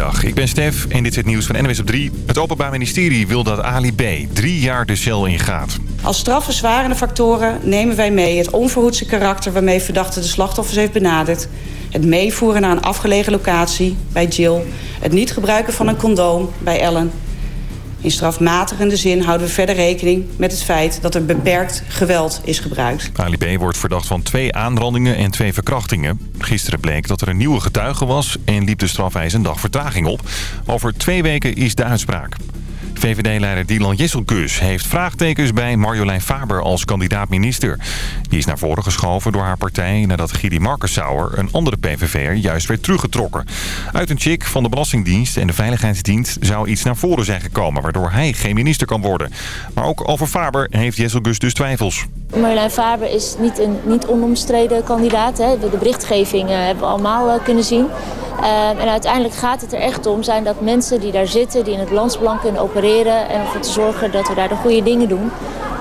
Goedemiddag, ik ben Stef en dit is het nieuws van NWS op 3. Het Openbaar Ministerie wil dat Ali B. drie jaar de cel ingaat. Als strafverzwarende factoren nemen wij mee het onverhoedse karakter... waarmee verdachte de slachtoffers heeft benaderd... het meevoeren naar een afgelegen locatie bij Jill... het niet gebruiken van een condoom bij Ellen... In strafmatigende zin houden we verder rekening met het feit dat er beperkt geweld is gebruikt. Ali B. wordt verdacht van twee aanrandingen en twee verkrachtingen. Gisteren bleek dat er een nieuwe getuige was en liep de strafeis een dag vertraging op. Over twee weken is de uitspraak. VVD-leider Dylan Jesselkus heeft vraagtekens bij Marjolein Faber als kandidaat-minister. Die is naar voren geschoven door haar partij nadat Gidi Markensauer, een andere PVV'er, juist werd teruggetrokken. Uit een chick van de Belastingdienst en de Veiligheidsdienst zou iets naar voren zijn gekomen... waardoor hij geen minister kan worden. Maar ook over Faber heeft Jesselkus dus twijfels. Marjolein Faber is niet een niet onomstreden kandidaat. Hè. De berichtgeving uh, hebben we allemaal uh, kunnen zien. Uh, en uiteindelijk gaat het er echt om zijn dat mensen die daar zitten... die in het landsbelang kunnen opereren... en ervoor te zorgen dat we daar de goede dingen doen.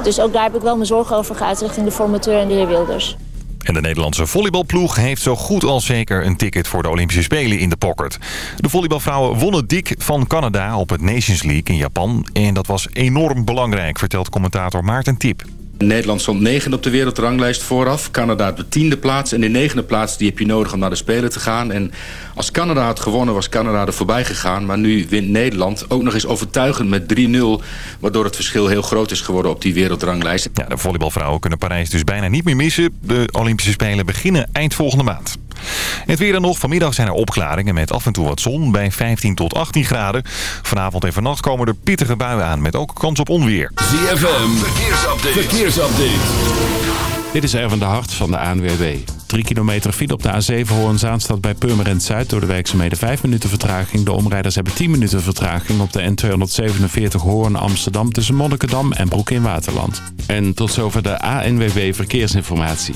Dus ook daar heb ik wel mijn zorgen over geuit richting de formateur en de heer Wilders. En de Nederlandse volleybalploeg heeft zo goed als zeker een ticket voor de Olympische Spelen in de pocket. De volleybalvrouwen wonnen dik van Canada op het Nations League in Japan. En dat was enorm belangrijk, vertelt commentator Maarten Tip. Nederland stond negen op de wereldranglijst vooraf. Canada de tiende plaats. En die negende plaats die heb je nodig om naar de Spelen te gaan. En als Canada had gewonnen was Canada er voorbij gegaan. Maar nu wint Nederland ook nog eens overtuigend met 3-0. Waardoor het verschil heel groot is geworden op die wereldranglijst. Ja, de volleybalvrouwen kunnen Parijs dus bijna niet meer missen. De Olympische Spelen beginnen eind volgende maand. Het weer dan nog. Vanmiddag zijn er opklaringen met af en toe wat zon bij 15 tot 18 graden. Vanavond en vannacht komen er pittige buien aan met ook kans op onweer. ZFM, verkeersupdate. verkeersupdate. Dit is Erwin de Hart van de ANWB. 3 kilometer file op de A7 Hoorn-Zaanstad bij Purmerend Zuid. Door de werkzaamheden 5 minuten vertraging. De omrijders hebben 10 minuten vertraging op de N247 Hoorn-Amsterdam... tussen Monnikendam en Broek in Waterland. En tot zover de ANWB Verkeersinformatie.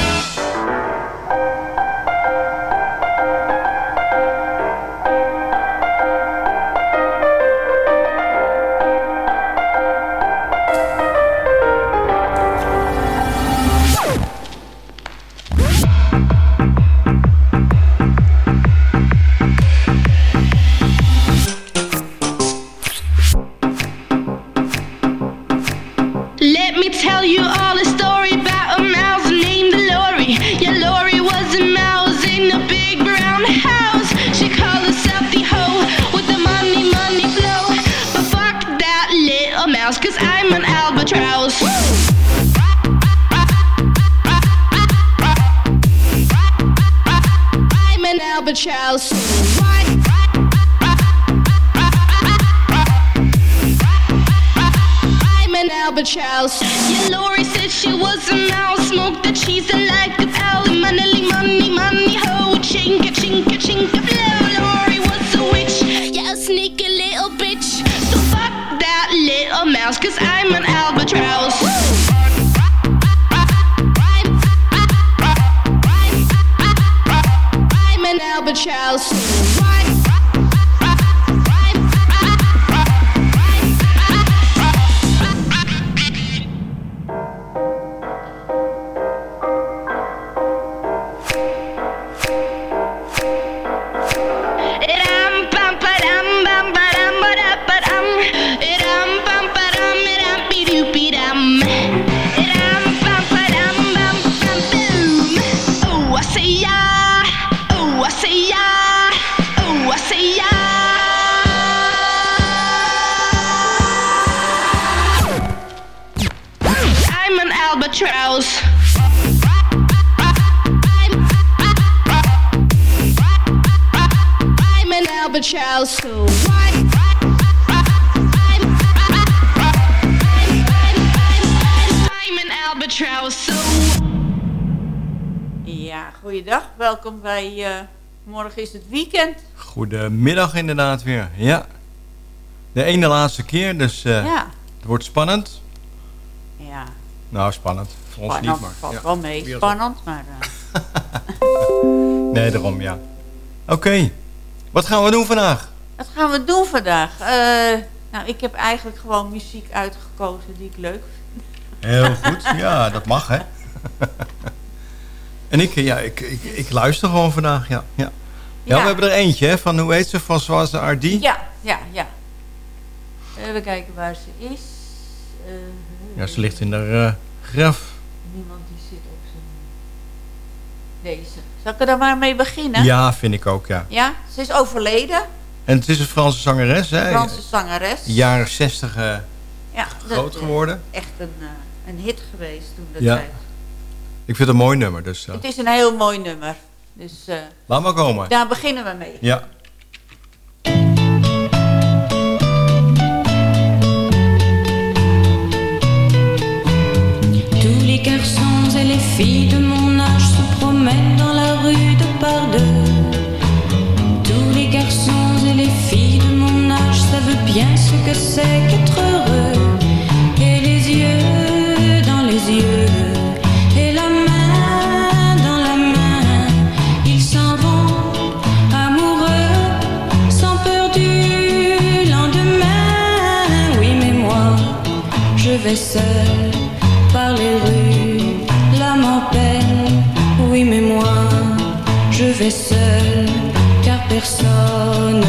Mouse, cause I'm an albatross. I'm an albatross. I'm an albatross. Yeah, Lori said she was a mouse. Smoked the cheese and like a Ja, goeiedag. Welkom bij eh, Morgen is het weekend. Goedemiddag inderdaad weer. Ja. De ene laatste keer, dus eh, ja. het wordt spannend. Ja, Nou, spannend. Voor ons spannend. niet, maar... Valt ja. wel mee. Spannend, maar... eh, Nee, daarom, ja. Oké. Wat gaan we doen vandaag? Wat gaan we doen vandaag? Eh, nou, ik heb eigenlijk gewoon muziek uitgekozen die ik leuk vind. Heel goed. Ja, dat mag, hè. en ik, ja, ik, ik, ik luister gewoon vandaag, ja. Ja, ja. Ja. we hebben er eentje, hè, van hoe heet ze? Van Zoals Ardi? Ja, ja, ja. Even kijken waar ze is. Eh, Ja, ze ligt in de eh, graf. Niemand die zit op zijn... Deze. Zal ik er dan maar mee beginnen? Ja, vind ik ook, ja. Ja, ze is overleden. En het is een Franse zangeres, hè? Franse zangeres. Jaren 60 eh, Ja, dat- groot geworden. Echt een, eh, een hit geweest toen dat Ja. tijd. Ik vind het een mooi nummer, dus eh, Het is een heel mooi nummer. Dus eh, laat maar komen. daar beginnen we mee. Ja. Tous les garçons et les filles de mon âge se promènent dans la rue de par deux. Bien ce que c'est qu'être heureux. Et les yeux dans les yeux, et la main dans la main, ils s'en vont amoureux, sans peur du lendemain. Oui, mais moi, je vais seul par les rues, l'âme en peine. Oui, mais moi, je vais seul, car personne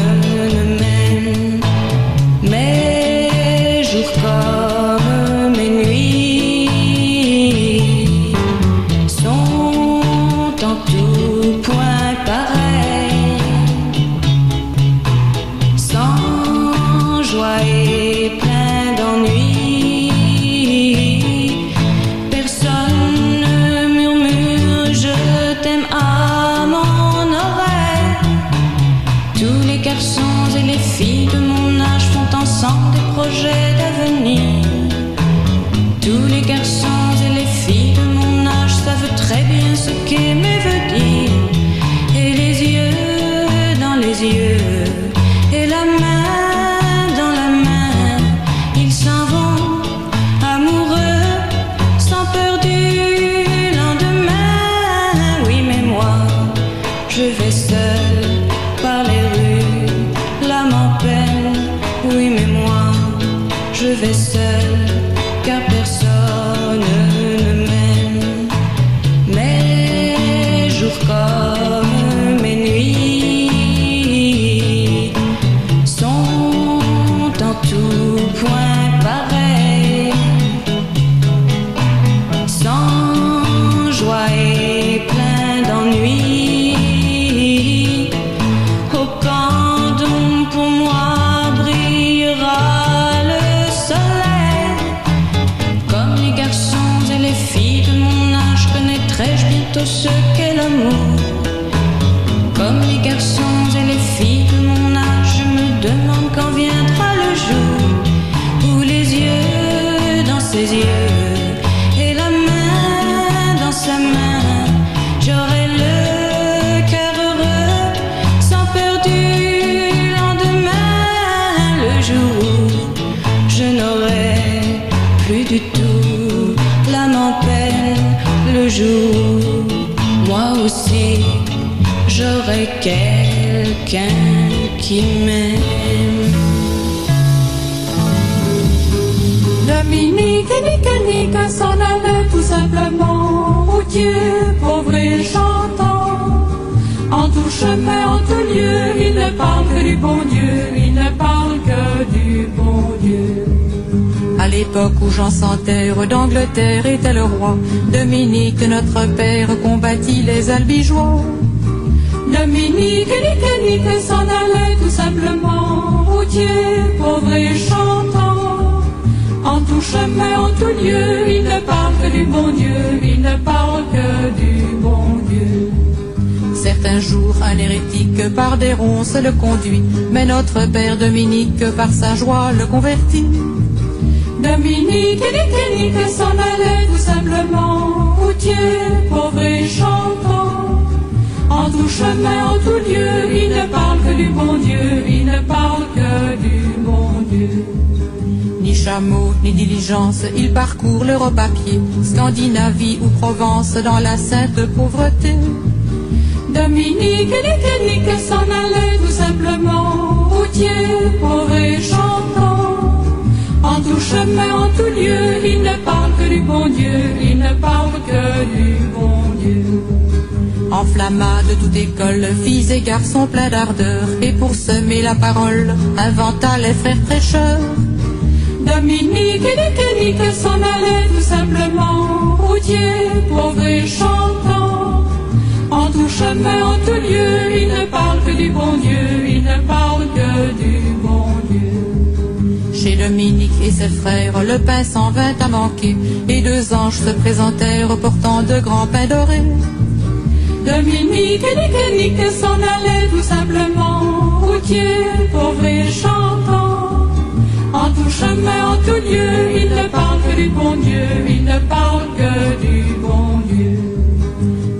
moi aussi j'aurai quelqu'un qui m'aime Dominique et Nique Nique s'en allait tout simplement au Dieu, pauvre et chantant. En tout chemin, en tout lieu, il ne parle que du bon Dieu, il ne parle que du bon Dieu. L'époque où Jean sans terre d'Angleterre était le roi, Dominique, notre père, combattit les albigeois. Dominique, Nique, Nique s'en allait tout simplement Dieu, pauvre et chantant. En tout chemin, en tout lieu, il ne parle que du bon Dieu, il ne parle que du bon Dieu. Certains jours, un hérétique par des ronces le conduit, mais notre père Dominique par sa joie le convertit. Dominique et Nicanique s'en allaient tout simplement, routier, pauvre et chantant. En tout chemin, en tout lieu, il ne parle que du bon Dieu, il ne parle que du bon Dieu. Ni chameau, ni diligence, il parcourt l'Europe à pied, Scandinavie ou Provence dans la sainte pauvreté. Dominique et Nicanique s'en allaient tout simplement, routier, pauvre et chantant. En tout chemin, en tout lieu, il ne parle que du bon Dieu, il ne parle que du bon Dieu. Enflamma de toute école, filles et garçons pleins d'ardeur, et pour semer la parole, inventa les frères prêcheurs. Dominique et Nicanique s'en allaient tout simplement, routier, pauvre et chantant. En tout chemin, en tout lieu, il ne parle que du bon Dieu, il ne parle que du bon Dieu. Chez Dominique et ses frères, le pain s'en vint à manquer, et deux anges se présentèrent portant de grands pains dorés. Dominique et Nicanique s'en allaient tout simplement, routier, pauvre et chantant. En tout chemin, en tout lieu, il ne parle que du bon Dieu, il ne parle que du bon Dieu.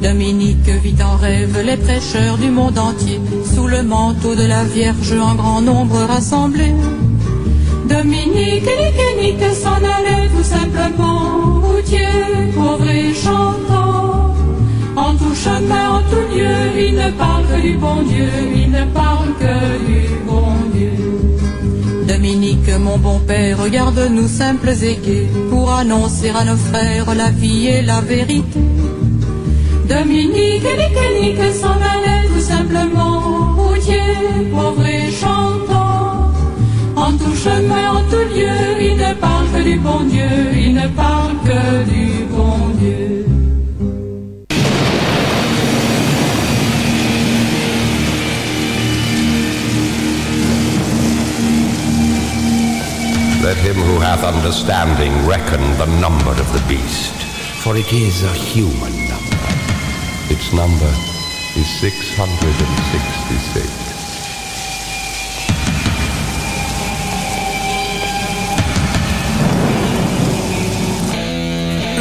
Dominique vit en rêve les prêcheurs du monde entier, sous le manteau de la Vierge en grand nombre rassemblés. Dominique et Nicanique s'en allaient tout simplement, routier, pauvre et chantant. En tout chemin, en tout lieu, il ne parle que du bon Dieu, il ne parle que du bon Dieu. Dominique, mon bon père, regarde-nous simples et gais, pour annoncer à nos frères la vie et la vérité. Dominique et Nicanique s'en allaient tout simplement, routier, pauvre et chantant. En tout chemin, en tout lieu, il ne parle que du bon Dieu, il ne parle que du bon Dieu. Let him who hath understanding reckon the number of the beast, for it is a human number. Its number is 666.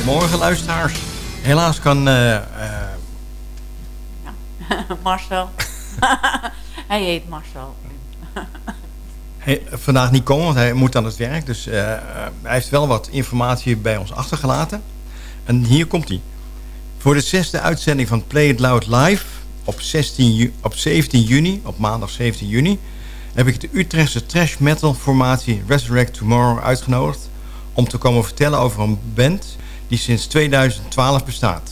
Goedemorgen luisteraars. Helaas kan eh, eh, Marcel. Hij heet Marcel. hij vandaag niet komen, want hij moet aan het werk. Dus eh, hij heeft wel wat informatie bij ons achtergelaten. En hier komt hij. Voor de zesde uitzending van Play It Loud Live op, 16 ju- op 17 juni, op maandag 17 juni... heb ik de Utrechtse trash metal formatie Resurrect Tomorrow uitgenodigd... om te komen vertellen over een band die sinds 2012 bestaat.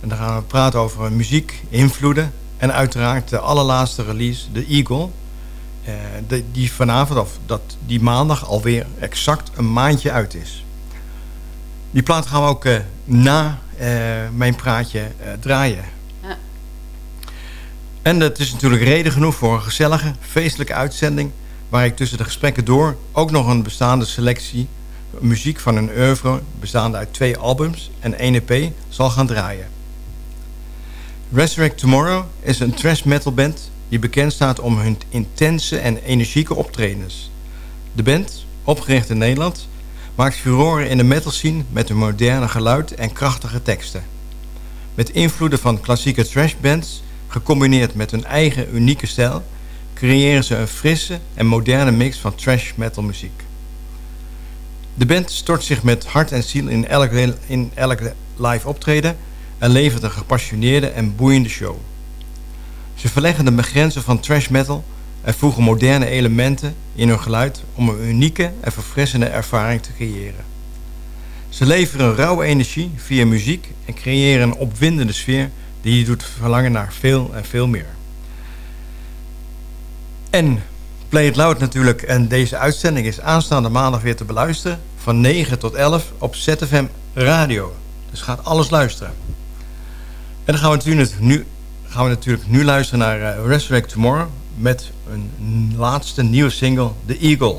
En dan gaan we praten over muziek, invloeden... en uiteraard de allerlaatste release, The Eagle... eh, de- die vanavond, of dat die maandag alweer exact een maandje uit is. Die plaat gaan we ook eh, na eh, mijn praatje eh, draaien. Ja. En het is natuurlijk reden genoeg voor een gezellige, feestelijke uitzending... waar ik tussen de gesprekken door ook nog een bestaande selectie... muziek van een oeuvre bestaande uit twee albums en één EP zal gaan draaien. Resurrect Tomorrow is een thrash metal band... die bekend staat om hun intense en energieke optredens. De band, opgericht in Nederland maakt furoren in de metal scene met een moderne geluid en krachtige teksten. Met invloeden van klassieke trashbands, gecombineerd met hun eigen unieke stijl, creëren ze een frisse en moderne mix van trash metal muziek. De band stort zich met hart en ziel in elk, in elk live optreden en levert een gepassioneerde en boeiende show. Ze verleggen de grenzen van trash metal en voegen moderne elementen in hun geluid om een unieke en verfrissende ervaring te creëren. Ze leveren rauwe energie via muziek en creëren een opwindende sfeer die je doet verlangen naar veel en veel meer. En Play It Loud natuurlijk. En deze uitzending is aanstaande maandag weer te beluisteren. Van 9 tot 11 op ZFM Radio. Dus gaat alles luisteren. En dan gaan we natuurlijk nu, gaan we natuurlijk nu luisteren naar uh, Resurrect Tomorrow. Met een laatste nieuwe single, The Eagle.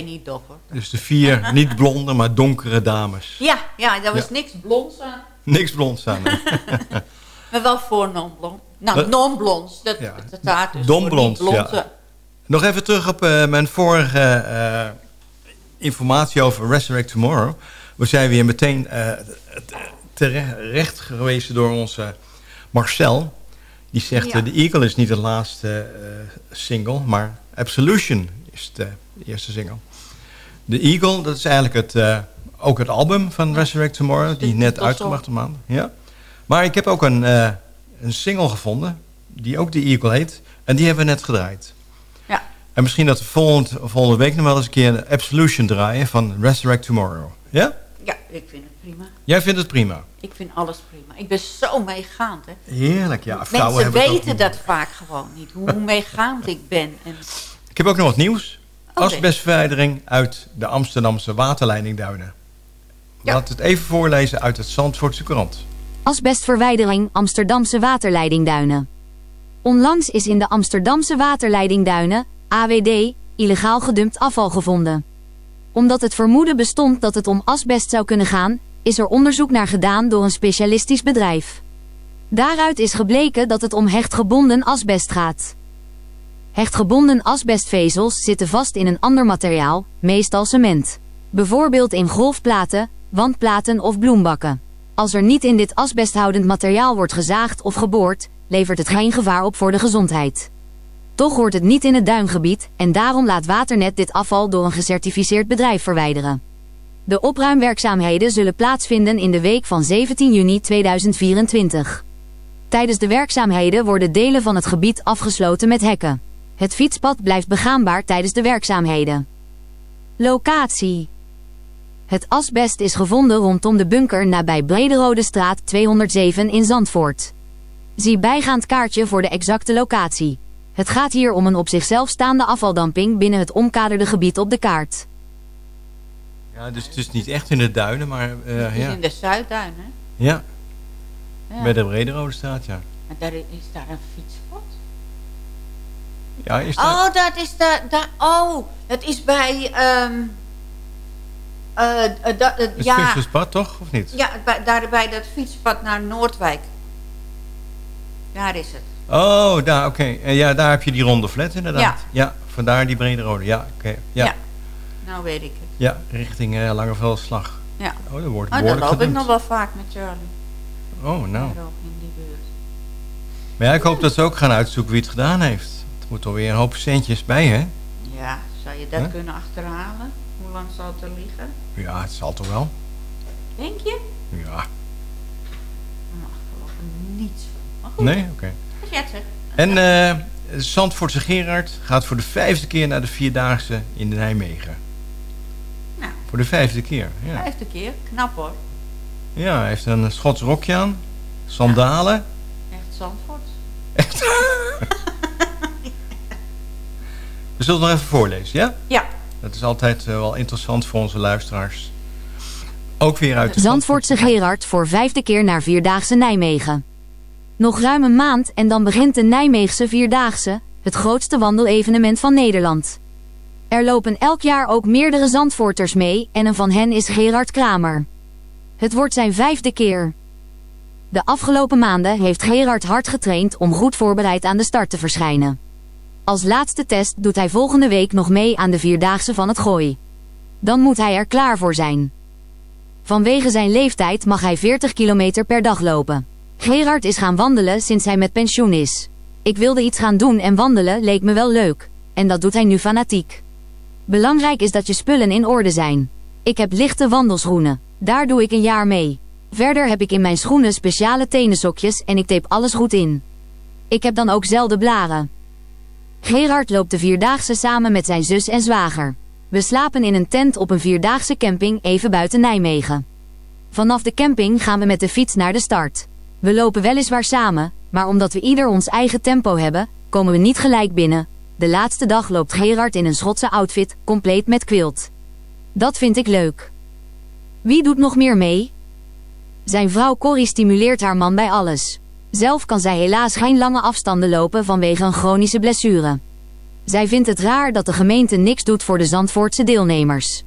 Niet. Dus de vier niet blonde, maar donkere dames. Ja, ja daar was niks blonds aan. Niks blond. aan. maar wel voor non-blond. Nou, nonblonds Dat, dat staat dus Non-blonds, ja. Nog even terug op eh, mijn vorige eh, informatie over Resurrect Tomorrow. We zijn weer meteen eh, terecht geweest door onze Marcel. Die zegt, de. The Eagle is niet de laatste single, maar Absolution is de de eerste single. The Eagle, dat is eigenlijk het, eh, ook het album van Resurrect Tomorrow, die net uitgebracht een maand. Ja. Maar ik heb ook een, eh, een single gevonden, die ook The Eagle heet. En die hebben we net gedraaid. Ja. En misschien dat we volgend, volgende week nog wel eens een keer Absolution draaien van Resurrect Tomorrow. Ja? Ja, ik vind het prima. Jij vindt het prima? Ik vind alles prima. Ik ben zo meegaand. Hè. Heerlijk, ja. Mensen weten dat vaak gewoon niet, hoe meegaand ik ben. En... Ik heb ook nog wat nieuws. Asbestverwijdering uit de Amsterdamse waterleidingduinen. Laat het even voorlezen uit het Zandvoortse krant. Asbestverwijdering Amsterdamse waterleidingduinen. Onlangs is in de Amsterdamse waterleidingduinen, AWD, illegaal gedumpt afval gevonden. Omdat het vermoeden bestond dat het om asbest zou kunnen gaan, is er onderzoek naar gedaan door een specialistisch bedrijf. Daaruit is gebleken dat het om hechtgebonden asbest gaat. Hechtgebonden asbestvezels zitten vast in een ander materiaal, meestal cement. Bijvoorbeeld in golfplaten, wandplaten of bloembakken. Als er niet in dit asbesthoudend materiaal wordt gezaagd of geboord, levert het geen gevaar op voor de gezondheid. Toch hoort het niet in het duingebied en daarom laat Waternet dit afval door een gecertificeerd bedrijf verwijderen. De opruimwerkzaamheden zullen plaatsvinden in de week van 17 juni 2024. Tijdens de werkzaamheden worden delen van het gebied afgesloten met hekken. Het fietspad blijft begaanbaar tijdens de werkzaamheden. Locatie Het asbest is gevonden rondom de bunker nabij Brederode straat 207 in Zandvoort. Zie bijgaand kaartje voor de exacte locatie. Het gaat hier om een op zichzelf staande afvaldamping binnen het omkaderde gebied op de kaart. Ja, dus het is niet echt in de duinen, maar eh, het is ja. in de Zuidduin, hè. Ja, Ja. bij de Brederode straat, ja. En daar is daar een fietspad? Ja, is dat... Oh, dat is daar, daar. Oh, het is bij. da- eh, Het ja, visserspad, toch? Of niet? ja bij, daar bij dat fietspad naar Noordwijk. Daar is het. Oh, daar, oké. En ja, daar heb je die ronde flat inderdaad. Ja. Ja, vandaar die Brederode. Ja, oké. Ja. Ja. ja. Nou weet ik het. richting eh Langevelslag. Ja. Oh, dat wordt Oh, daar behoorlijk loop ik nog wel vaak met Charlie. Oh, nou. Daar ook in die buurt. Maar ja, ik hoop dat ze ook gaan uitzoeken wie het gedaan heeft. Moet alweer een hoop centjes bij, hè? Ja, zou je dat Huh? kunnen achterhalen? Hoe lang zal het er liggen? Ja, het zal toch wel. Denk je? Ja. Nou, geloof er niets van. Maar goed. Nee? Oké. Als jij het zegt. En eh Zandvoortse Gerard gaat voor de vijfde keer naar de Vierdaagse in Nijmegen. Nou. Voor de vijfde keer, ja. Vijfde keer. Knap hoor. Ja, hij heeft een Schots rokje aan, sandalen. Echt Zandvoort. We zullen het nog even voorlezen, ja? Ja. Dat is altijd eh, wel interessant voor onze luisteraars. Ook weer uit de Zandvoortse Gerard voor vijfde keer naar Vierdaagse Nijmegen. Nog ruim een maand en dan begint de Nijmeegse Vierdaagse, het grootste wandelevenement van Nederland. Er lopen elk jaar ook meerdere Zandvoorters mee en een van hen is Gerard Kramer. Het wordt zijn vijfde keer. De afgelopen maanden heeft Gerard hard getraind om goed voorbereid aan de start te verschijnen. Als laatste test doet hij volgende week nog mee aan de Vierdaagse van het Gooi. Dan moet hij er klaar voor zijn. Vanwege zijn leeftijd mag hij 40 kilometer per dag lopen. Gerard is gaan wandelen sinds hij met pensioen is. Ik wilde iets gaan doen en wandelen leek me wel leuk. En dat doet hij nu fanatiek. Belangrijk is dat je spullen in orde zijn. Ik heb lichte wandelschoenen. Daar doe ik een jaar mee. Verder heb ik in mijn schoenen speciale tenensokjes en ik tape alles goed in. Ik heb dan ook zelden blaren. Gerard loopt de Vierdaagse samen met zijn zus en zwager. We slapen in een tent op een Vierdaagse camping even buiten Nijmegen. Vanaf de camping gaan we met de fiets naar de start. We lopen weliswaar samen, maar omdat we ieder ons eigen tempo hebben, komen we niet gelijk binnen. De laatste dag loopt Gerard in een Schotse outfit, compleet met quilt. Dat vind ik leuk. Wie doet nog meer mee? Zijn vrouw Corrie stimuleert haar man bij alles. Zelf kan zij helaas geen lange afstanden lopen vanwege een chronische blessure. Zij vindt het raar dat de gemeente niks doet voor de Zandvoortse deelnemers.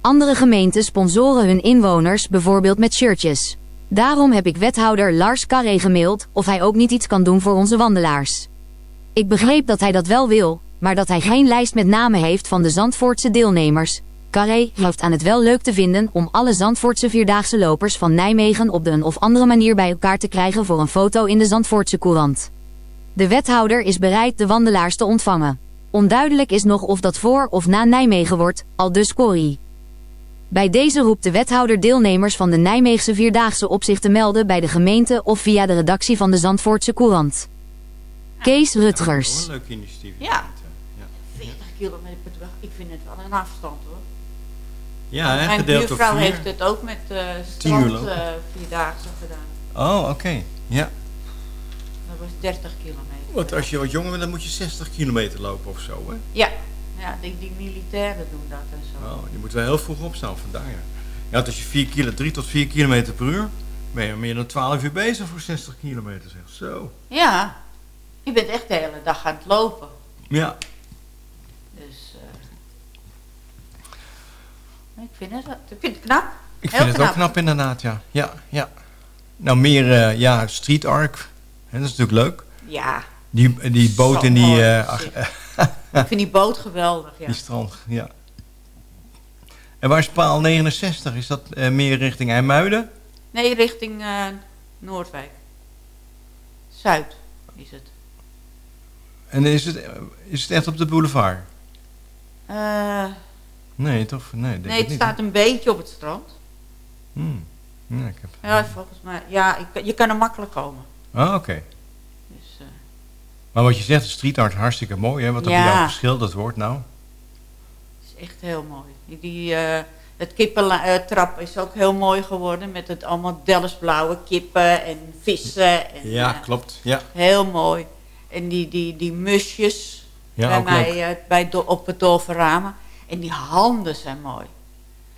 Andere gemeenten sponsoren hun inwoners bijvoorbeeld met shirtjes. Daarom heb ik wethouder Lars Carré gemaild of hij ook niet iets kan doen voor onze wandelaars. Ik begreep dat hij dat wel wil, maar dat hij geen lijst met namen heeft van de Zandvoortse deelnemers. Carré heeft aan het wel leuk te vinden om alle Zandvoortse vierdaagse lopers van Nijmegen op de een of andere manier bij elkaar te krijgen voor een foto in de Zandvoortse courant. De wethouder is bereid de wandelaars te ontvangen. Onduidelijk is nog of dat voor of na Nijmegen wordt, al dus Corrie. Bij deze roept de wethouder deelnemers van de Nijmeegse Vierdaagse op zich te melden bij de gemeente of via de redactie van de Zandvoortse Courant. Kees Rutgers. Een leuk initiatief. Ja. 40 kilometer per dag. Ik vind het wel een afstand hoor. Ja, hè, Mijn buurvrouw vier. heeft het ook met uh, strand uh, vierdaagse gedaan. Oh, oké. Ja. Dat was 30 kilometer. Want als je wat jonger bent, dan moet je 60 kilometer lopen of zo, hè? Ja, ja die, die militairen doen dat en zo. Oh, je moet wel heel vroeg opstaan, vandaar ja. Ja, als je 4 kilo, 3 tot 4 kilometer per uur, ben je meer dan 12 uur bezig voor 60 kilometer, zeg. Zo. Ja, je bent echt de hele dag aan het lopen. Ja. Dus, uh, ik vind het, ik vind het knap. Ik Heel vind het ook knap inderdaad, ja. Ja, ja. Nou, meer, uh, ja, street. Hè, dat is natuurlijk leuk. Ja. Die, die boot Zo in die... Uh, ach, ik vind die boot geweldig, ja. Die strand, ja. En waar is paal 69? Is dat uh, meer richting IJmuiden? Nee, richting Noordwijk. Zuid is het. En is het, is het echt op de boulevard? Uh, nee, toch? Nee, denk nee het niet, staat hè? een beetje op het strand. Hmm. Ja, ik heb... ja, volgens mij. Ja, ik, je kan er makkelijk komen. Ah, oké. Okay. Dus, uh... Maar wat je zegt, de street art hartstikke mooi, hè? Wat er ja. bij jou geschilderd wordt, nou. Het is echt heel mooi. Die, uh, het kippentrap is ook heel mooi geworden met het allemaal Delftsblauwe kippen en vissen. En, ja, klopt. Ja. Heel mooi. En die, die, die musjes ja, bij mij uh, bij op het ramen. En die handen zijn mooi.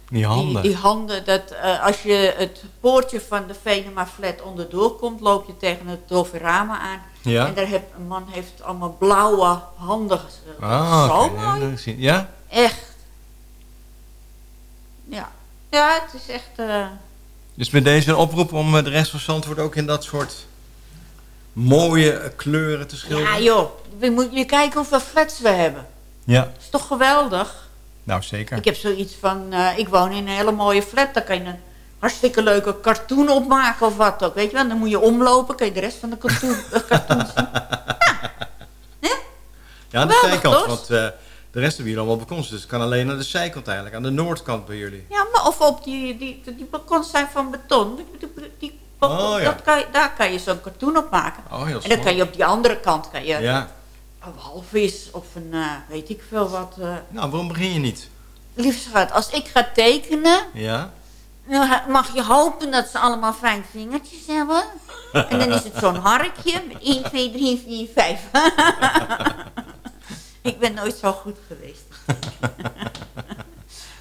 Die handen? Die, die handen, dat, uh, als je het poortje van de Venema Flat onderdoor komt, loop je tegen het Dolferama aan. Ja. En daar heeft, een man heeft allemaal blauwe handen. Ah, Zo okay. mooi. Ja? Echt. Ja. Ja, het is echt... Uh... Dus met deze een oproep om de rest van Zandvoort ook in dat soort mooie kleuren te schilderen? Ja joh, we moeten je kijken hoeveel flats we hebben. Ja. is toch geweldig? Nou, zeker. Ik heb zoiets van, uh, ik woon in een hele mooie flat. Daar kan je een hartstikke leuke cartoon opmaken of wat ook. Weet je wel, dan moet je omlopen. Kan je de rest van de cartoon, cartoon zien. Ja. Ja, aan de zijkant. Want uh, de rest hebben hier allemaal balkons. Dus het kan alleen aan de zijkant eigenlijk. Aan de noordkant bij jullie. Ja, maar of op die, die, die, die balkons zijn van beton. Die, die, balkon, oh, ja. dat kan daar kan je zo'n cartoon op maken. Oh, heel en dan kan je op die andere kant... Kan je, ja. Een walvis of een, uh, weet ik veel wat. Uh... Nou, waarom begin je niet? Lieve schat, als ik ga tekenen, ja? dan mag je hopen dat ze allemaal fijn vingertjes hebben. en dan is het zo'n harkje, 1, 2, 3, 4, 5. ik ben nooit zo goed geweest.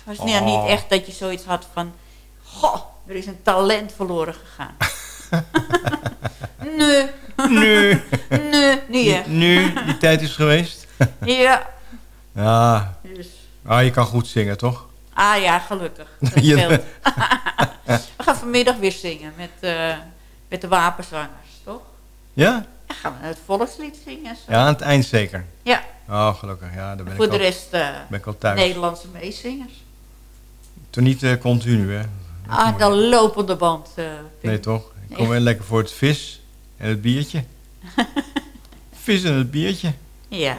Het was oh. niet echt dat je zoiets had van, goh, er is een talent verloren gegaan. nee. Nee. nee, niet echt. Nu, die tijd is geweest. ja. Ja. Dus. Ah, je kan goed zingen, toch? Ah ja, gelukkig. we gaan vanmiddag weer zingen met, uh, met de wapenzangers, toch? Ja? Ja, gaan we het volkslied zingen. Zo. Ja, aan het eind zeker. Ja. Oh, gelukkig. Ja, daar ben Voor ik de al, rest uh, ben ik al thuis. Nederlandse meezingers. Toen niet uh, continu, hè? Ah, de lopende band. Nee, toch? Ik kom weer lekker voor het vis en het biertje. vis en het biertje. Ja.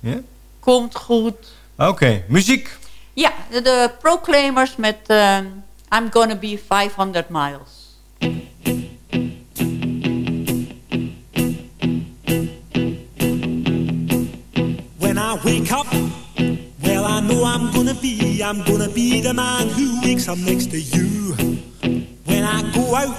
Ja? Komt goed. Oké, okay. muziek. Ja, de, de Proclaimers met uh, I'm Gonna Be 500 Miles. When I wake up, well I know I'm gonna be, I'm gonna be the man who wakes up next to you. When I go out,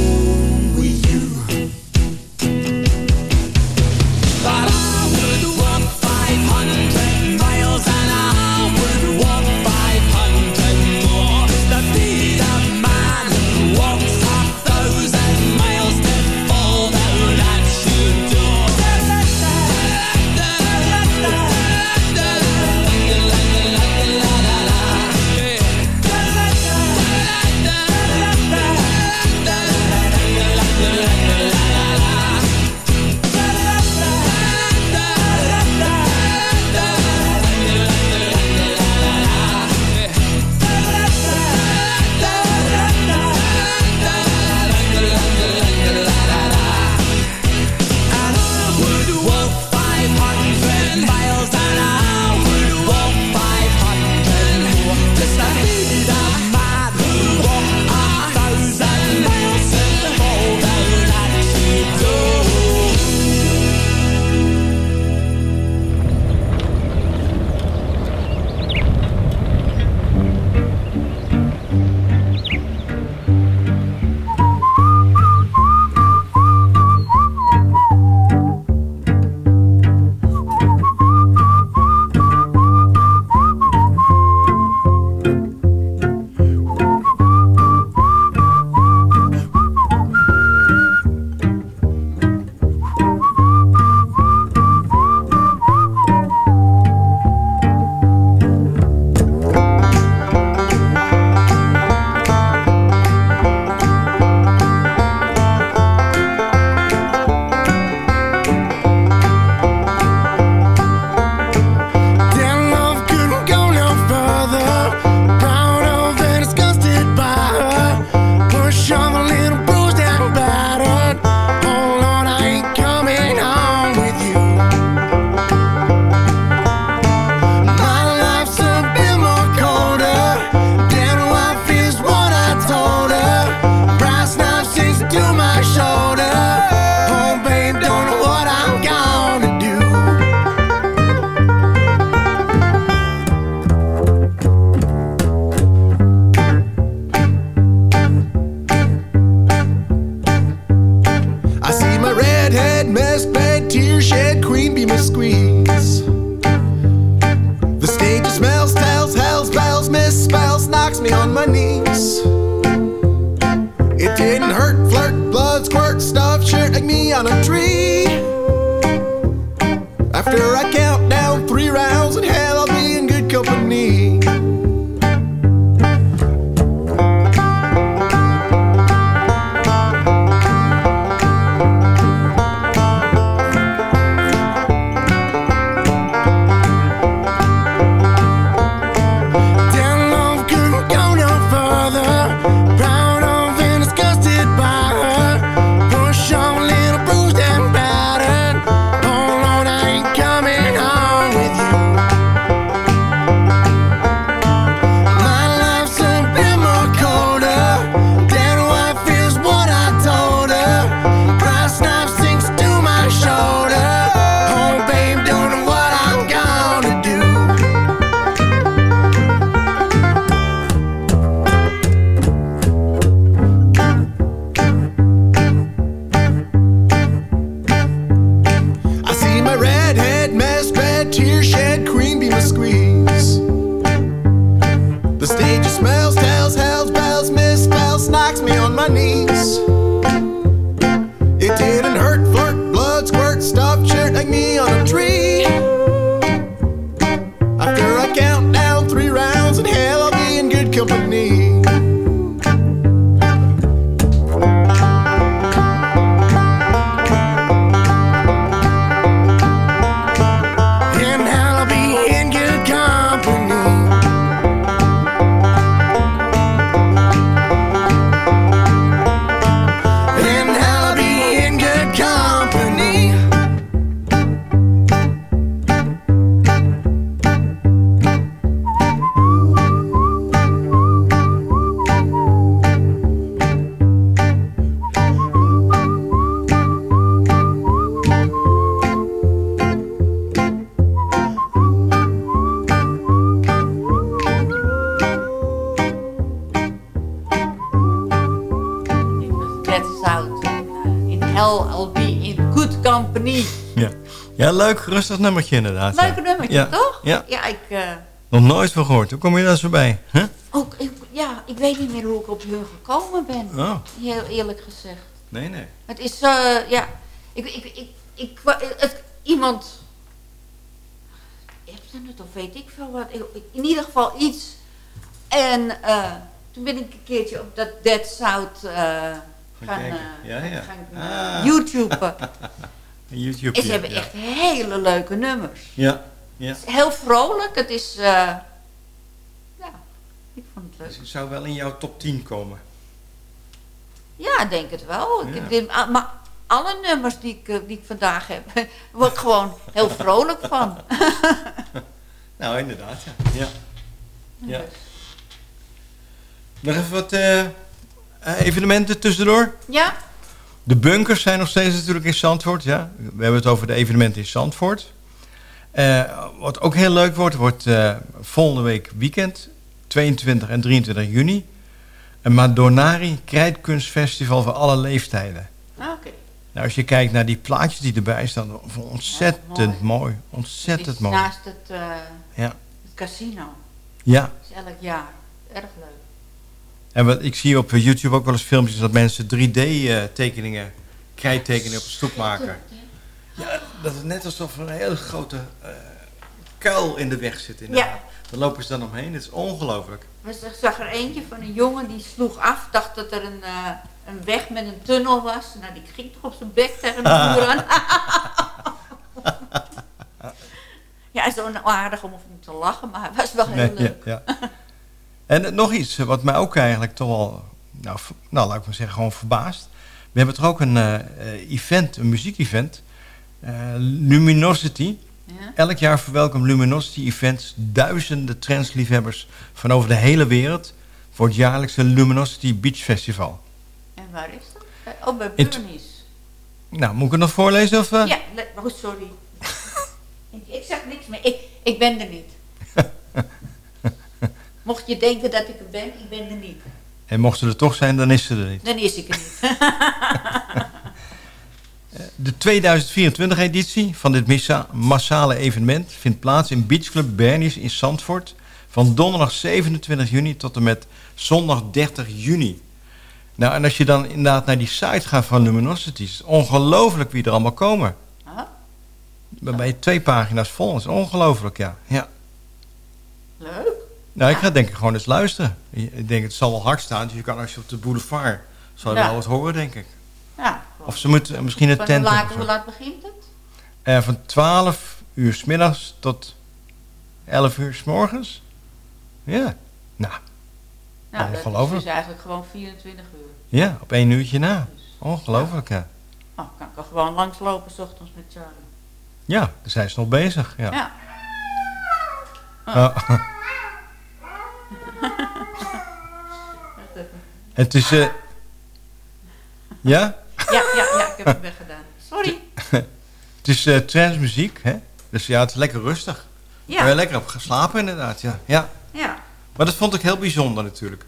Rustig nummertje inderdaad. ja. Leuke nummertje, ja. toch? Ja, Ja, ik... eh, nog nooit van gehoord. Hoe kom je daar zo bij? Huh? ook, ik, ja, ik weet niet meer hoe ik op hun gekomen ben. Oh. Heel eerlijk gezegd. Nee, nee. Het is, eh, ja... Ik, ik, ik, ik, het, iemand... Heeft het of weet ik veel wat. In ieder geval iets. En eh, toen ben ik een keertje op dat Dead South eh, gaan, eh, Ja, ja. gaan Ah. YouTuben. YouTube. En ze hebben echt hele leuke nummers. Ja, ja. Het is heel vrolijk. Het is... eh, ja, ik vond het leuk. Dus het zou wel in jouw top 10 komen. Ja, denk het wel. Ik heb ah, maar alle nummers die ik, eh, die ik vandaag heb, word ik gewoon heel vrolijk van. Nou, inderdaad, ja. ja. ja. Nog even wat eh, evenementen tussendoor. Ja? De bunkers zijn nog steeds natuurlijk in Zandvoort. Ja. We hebben het over de evenementen in Zandvoort. Eh, wat ook heel leuk wordt, wordt eh, volgende week weekend, 22 en 23 juni. Een Madonari Krijtkunstfestival voor alle leeftijden. Ah, Oké. Nou, als je kijkt naar die plaatjes die erbij staan, ontzettend mooi. Ontzettend Het is mooi. naast het, eh, Ja. het casino. Ja. Dat is elk jaar. Erg leuk. En wat, ik zie op YouTube ook wel eens filmpjes dat mensen 3D-tekeningen, krijttekeningen op een stoep maken. Ja, dat is net alsof er een hele grote eh, kuil in de weg zit. Inderdaad. Ja. Daar lopen ze dan omheen. Het is ongelooflijk. Maar ik zag er eentje van een jongen die sloeg af, dacht dat er een, eh, een weg met een tunnel was. Nou, die ging toch op zijn bek tegen de muur aan. ja, hij is zo aardig om om te lachen, maar hij was wel heel Nee, leuk. ja, ja. En nog iets wat mij ook eigenlijk toch wel, nou, nou laat ik maar zeggen, gewoon verbaast. We hebben toch ook een eh, event, een muziekevent, eh, Luminosity. Ja. Elk jaar verwelkomt Luminosity Events duizenden trendsliefhebbers van over de hele wereld voor het jaarlijkse Luminosity Beach Festival. En waar is dat? Oh, bij Burnies. Nou, moet ik het nog voorlezen? Of, eh? Ja, oh, sorry. ik, ik zeg niks meer. Ik, ik ben er niet. Mocht je denken dat ik er ben, ik ben er niet. En mocht ze er toch zijn, dan is ze er niet. Dan is ik er niet. De 2024-editie van dit massale evenement vindt plaats in Beach Club Bernies in Zandvoort van donderdag 27 juni tot en met zondag 30 juni. Nou, en als je dan inderdaad naar die site gaat van Luminosity, is het ongelooflijk wie er allemaal komen. Ah. Waarbij je twee pagina's vol is. Ongelooflijk, ja. ja. Leuk. Nou, ik ga denk ik gewoon eens luisteren. Ik denk, het zal wel hard staan, dus je kan als je op de boulevard, zal je Ja. wel wat horen, denk ik. Ja, Of ze moeten misschien een tent hoe, laat, hoe laat begint het? Eh, van 12 uur s middags tot 11 uur s morgens. Ja, nou, Nou, dat ongelooflijk. is dus eigenlijk gewoon 24 uur. Ja, op één uurtje na. Ongelooflijk, ja. Oh, kan ik er gewoon langslopen s ochtends met Charlie. Ja, dus hij is nog bezig. Ja. Ja. Oh. Het is... eh ja? Ja, ja, ja, ik heb het weggedaan. Sorry. Het is eh transmuziek, hè? Dus ja, het is lekker rustig. Ja. Kan je lekker op geslapen inderdaad, ja. ja. Ja. Maar dat vond ik heel bijzonder natuurlijk.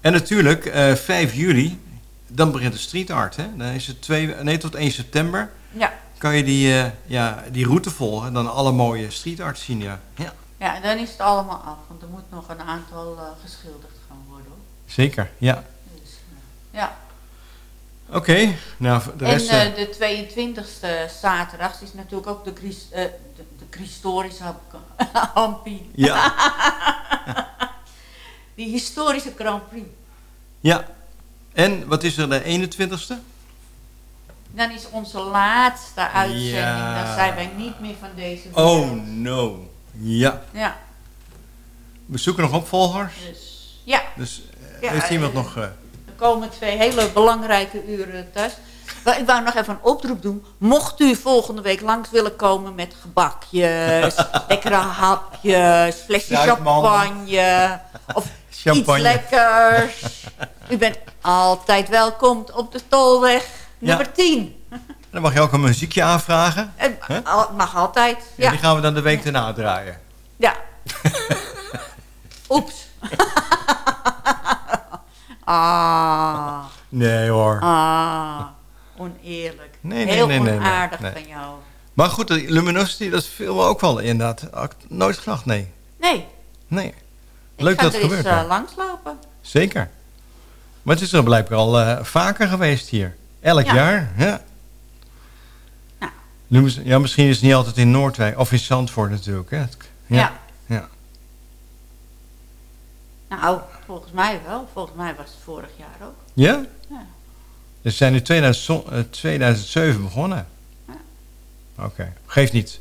En natuurlijk, eh 5 juli, dan begint de street art, hè? Dan is het twee, nee, tot 1 september. Ja. Kan je die, ja, die route volgen en dan alle mooie street art zien, ja. Ja, Ja, en dan is het allemaal af, want er moet nog een aantal eh, geschilderd gaan worden. hoor. zeker, ja. Ja. Oké, nou, de rest... en eh, eh, de 22e zaterdag is natuurlijk ook de, Chris, eh, de, de historische Hampie. Ja. Die historische Grand Prix. ja. En wat is er de 21ste? Dan is onze laatste uitzending. Ja. Dan zijn wij niet meer van deze Oh no. Ja. Ja. We zoeken nog opvolgers. Dus, ja. Dus eh, Ja, heeft iemand eh, nog... eh, Er komen twee hele belangrijke uren thuis. Maar ik wou nog even een oproep doen. Mocht u volgende week langs willen komen met gebakjes, lekkere hapjes, flesje champagne of Champagne. iets lekkers. U bent altijd welkom op de Tolweg nummer 10. Dan mag je ook een muziekje aanvragen. Het mag altijd. Ja. Ja. Die gaan we dan de week daarna draaien. ja. Oeps. ah. Nee hoor. Ah. Oneerlijk. Nee, nee, Heel nee, nee, onaardig nee. van jou. Maar goed, de Luminosity, dat viel ook wel inderdaad. Nooit gedacht, nee. Nee, Nee. Leuk ik ga dat er het eens gebeurt. eh, langslopen. Zeker. Maar het is er blijkbaar al eh, vaker geweest hier. Elk Ja. jaar, ja. Ja, misschien is het niet altijd in Noordwijk of in Zandvoort natuurlijk. Hè. Ja. Ja. ja. Nou, volgens mij wel. Volgens mij was het vorig jaar ook. Ja? Ja. Dus we zijn in 2000 zo- eh, 2007 begonnen. Oké, geeft niet.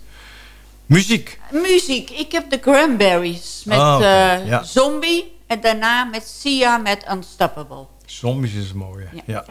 Muziek. Muziek. Ik heb de Cranberries met Ah, eh, Ja. Zombie. En daarna met Sia met Unstoppable. Zombies is mooi. hè. Ja.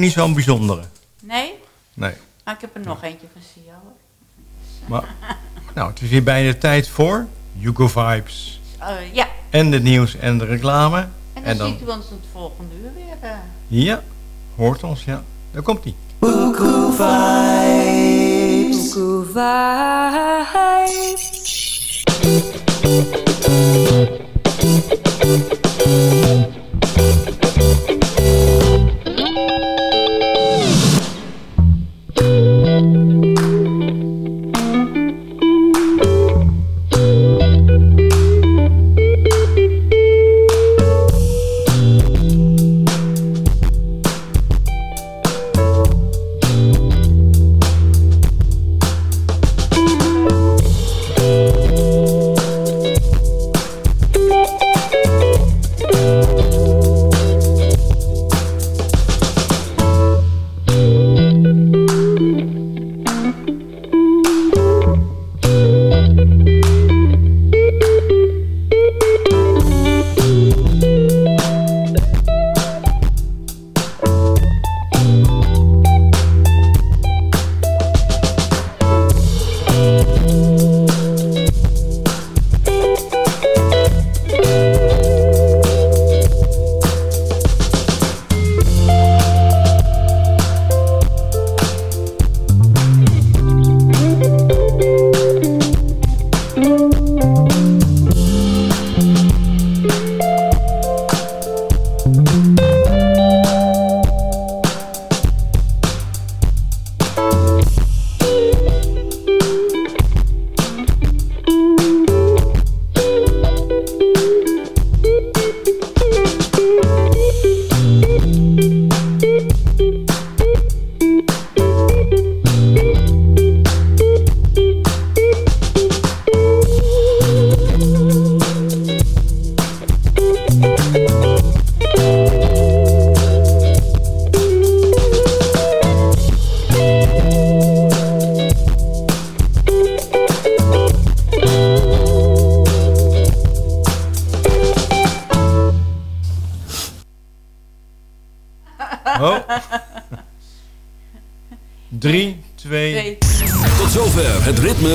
niet zo'n bijzondere. Nee? Nee. Maar ik heb er nog eentje van Sia. Maar, nou, het is hier bijna tijd voor Hugo Vibes. Oh, ja. En het nieuws en de reclame. En dan, ziet u ons het volgende uur weer. Eh. Ja, hoort ons, ja. Daar komt ie. Vibes. Vibes.